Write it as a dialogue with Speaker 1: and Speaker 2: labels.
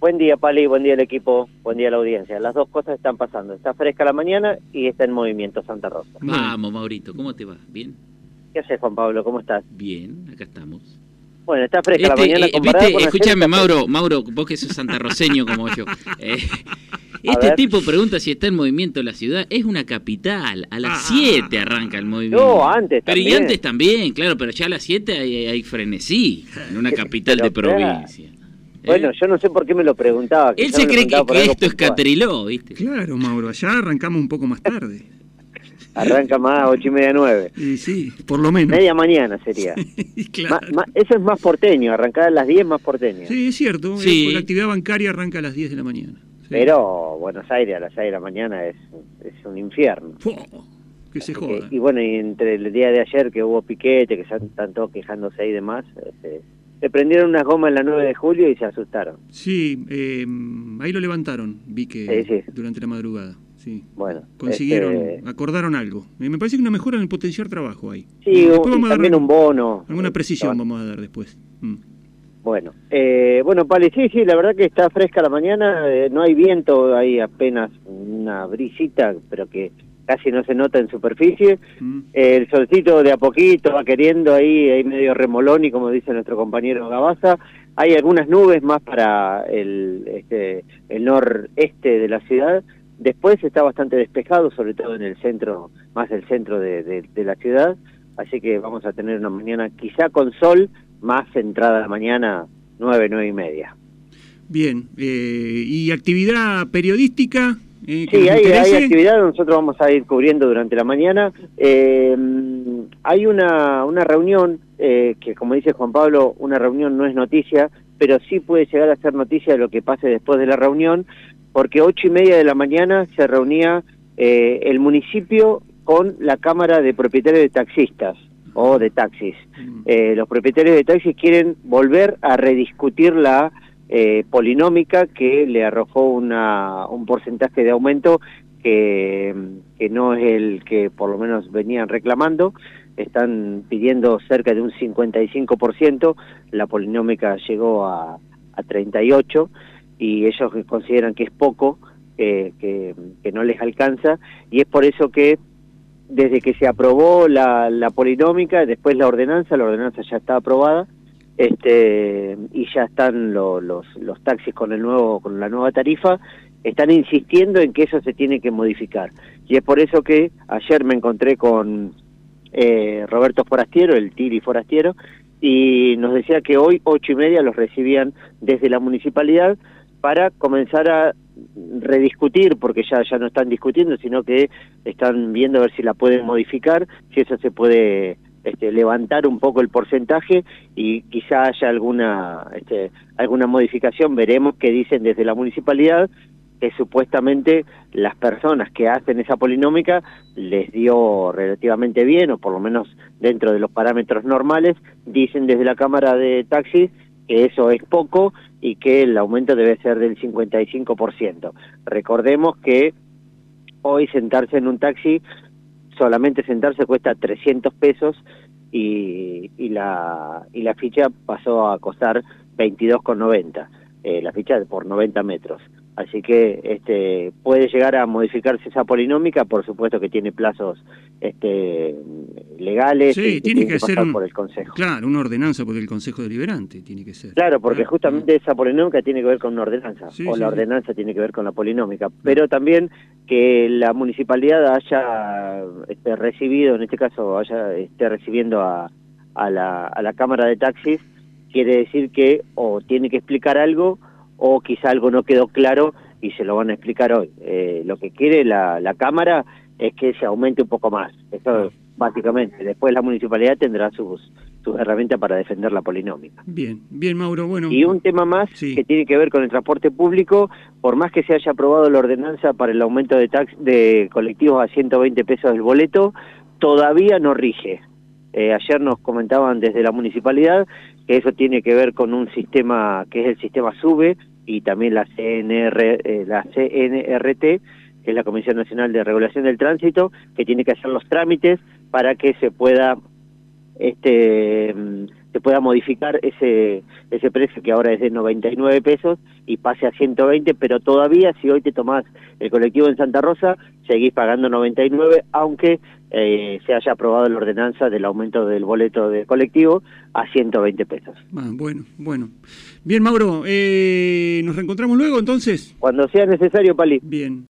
Speaker 1: Buen día, Pali, buen día el equipo, buen día la audiencia. Las dos cosas están pasando. Está fresca la mañana y está en movimiento Santa Rosa.
Speaker 2: Vamos, Maurito, ¿cómo te va? ¿Bien?
Speaker 1: ¿Qué haces, Juan Pablo? ¿Cómo estás?
Speaker 2: Bien, acá estamos.
Speaker 1: Bueno, está fresca la
Speaker 2: Este,
Speaker 1: mañana
Speaker 2: eh, viste,
Speaker 1: con
Speaker 2: escúchame, Mauro, Mauro, vos que sos santarroceño como yo. Eh, este tipo pregunta si está en movimiento la ciudad. Es una capital. A las
Speaker 3: Ah.
Speaker 2: 7 arranca el movimiento.
Speaker 1: No, antes
Speaker 2: Pero y
Speaker 1: también.
Speaker 2: antes también, claro, pero ya a las 7 hay, hay frenesí en una capital de
Speaker 1: Pero, claro.
Speaker 2: provincia. ¿Eh?
Speaker 1: Bueno, yo no sé por qué me lo preguntaba.
Speaker 2: Él se cree que, que esto es. Cateriló, ¿viste?
Speaker 3: Claro, Mauro, allá arrancamos un poco más tarde.
Speaker 1: Arranca más a ocho y media, nueve.
Speaker 3: Y sí, por lo menos.
Speaker 1: Media mañana sería.
Speaker 3: claro.
Speaker 1: Ma- ma- eso es más porteño, arrancar a las 10 más porteño.
Speaker 3: Sí, es cierto.
Speaker 2: Sí.
Speaker 3: eh, La actividad bancaria arranca a las 10 de la mañana. Sí.
Speaker 1: Pero Buenos Aires a las 6 de la mañana es, es un infierno.
Speaker 3: Fo, que se joda.
Speaker 1: que- y bueno, y entre el día de ayer que hubo piquete, que han- están todos quejándose y demás, este, le prendieron unas gomas en la 9 de julio y se asustaron.
Speaker 3: Sí, eh, ahí lo levantaron, vi que
Speaker 1: Sí, sí.
Speaker 3: durante la madrugada. Sí.
Speaker 1: Bueno,
Speaker 3: Consiguieron,
Speaker 1: este,
Speaker 3: acordaron algo. Me parece que una mejora en el potenciar trabajo ahí.
Speaker 1: sí, un-
Speaker 3: dar
Speaker 1: también un bono.
Speaker 3: alguna precisión vamos a dar después. Mm.
Speaker 1: Bueno, eh, bueno, Pali, sí, sí, la verdad que está fresca la mañana, eh, no hay viento, hay apenas una brisita, pero que casi no se nota en superficie.
Speaker 3: Mm.
Speaker 1: El solcito de a poquito va queriendo ahí, ahí medio remolón y como dice nuestro compañero Gabaza, hay algunas nubes más para el, este, el noreste de la ciudad. Después está bastante despejado, sobre todo en el centro, más el centro de, de- de la ciudad. Así que vamos a tener una mañana quizá con sol, más entrada la mañana, nueve, nueve y media.
Speaker 3: Bien, eh, ¿y actividad periodística?
Speaker 1: Sí, hay, hay actividad, nosotros vamos a ir cubriendo durante la mañana. Eh, hay una, una reunión, eh, que como dice Juan Pablo, una reunión no es noticia, pero sí puede llegar a ser noticia de lo que pase después de la reunión, porque ocho y media de la mañana se reunía eh, el municipio con la Cámara de Propietarios de Taxistas o de taxis.
Speaker 3: Mm.
Speaker 1: Eh, los propietarios de taxis quieren volver a rediscutir la eh, polinómica que le arrojó una, un porcentaje de aumento que, que no es el que por lo menos venían reclamando. Están pidiendo cerca de un 55%, la polinómica llegó a, a 38% y ellos consideran que es poco, que, que, que no les alcanza y es por eso que desde que se aprobó la, la polinómica, después la ordenanza, la ordenanza ya está aprobada, este y ya están lo- los, los taxis con el nuevo con la nueva tarifa, están insistiendo en que eso se tiene que modificar. Y es por eso que ayer me encontré con eh, Roberto Forastiero, el Tiri Forastiero, y nos decía que hoy ocho y media los recibían desde la municipalidad para comenzar a rediscutir, porque ya, ya no están discutiendo, sino que están viendo a ver si la pueden modificar, si eso se puede este, levantar un poco el porcentaje y quizá haya alguna, este, alguna modificación, veremos qué dicen desde la municipalidad, que supuestamente las personas que hacen esa polinómica les dio relativamente bien, o por lo menos dentro de los parámetros normales, dicen desde la Cámara de Taxis que eso es poco y que el aumento debe ser del 55%. Recordemos que hoy sentarse en un taxi, solamente sentarse cuesta 300 pesos y, y, la, y la ficha pasó a costar 22,90, eh, la ficha por 90 metros. Así que este puede llegar a modificarse esa polinómica, por supuesto que tiene plazos este legales
Speaker 3: Sí,
Speaker 1: y
Speaker 3: tiene que
Speaker 1: pasar
Speaker 3: ser un-
Speaker 1: por el Consejo.
Speaker 3: Claro, una ordenanza por el Consejo Deliberante tiene que ser.
Speaker 1: Claro, porque
Speaker 3: Ah,
Speaker 1: justamente esa polinómica tiene que ver con una ordenanza,
Speaker 3: Sí,
Speaker 1: o
Speaker 3: sí,
Speaker 1: la
Speaker 3: sí.
Speaker 1: ordenanza tiene que ver con la polinómica, pero también que la municipalidad haya este, recibido, en este caso, haya esté recibiendo a, a, la, a la Cámara de Taxis, quiere decir que o tiene que explicar algo o quizá algo no quedó claro y se lo van a explicar hoy. Eh, lo que quiere la, la Cámara es que se aumente un poco más, eso básicamente. Después la municipalidad tendrá sus, sus herramientas para defender la polinómica.
Speaker 3: Bien, bien, Mauro. Bueno,
Speaker 1: Y un tema más
Speaker 3: Sí.
Speaker 1: que tiene que ver con el transporte público, por más que se haya aprobado la ordenanza para el aumento de tax de colectivos a 120 pesos el boleto, todavía no rige. Eh, ayer nos comentaban desde la municipalidad que eso tiene que ver con un sistema que es el sistema SUBE y también la CNR, eh, la CNRT, que es la Comisión Nacional de Regulación del Tránsito, que tiene que hacer los trámites para que se pueda este mm, se pueda modificar ese ese precio que ahora es de 99 pesos y pase a 120, pero todavía si hoy te tomás el colectivo en Santa Rosa, seguís pagando 99, aunque eh, se haya aprobado la ordenanza del aumento del boleto de colectivo a 120 pesos.
Speaker 3: Ah, bueno, bueno. Bien, Mauro, eh, ¿nos reencontramos luego entonces?
Speaker 1: Cuando sea necesario, Pali.
Speaker 3: Bien.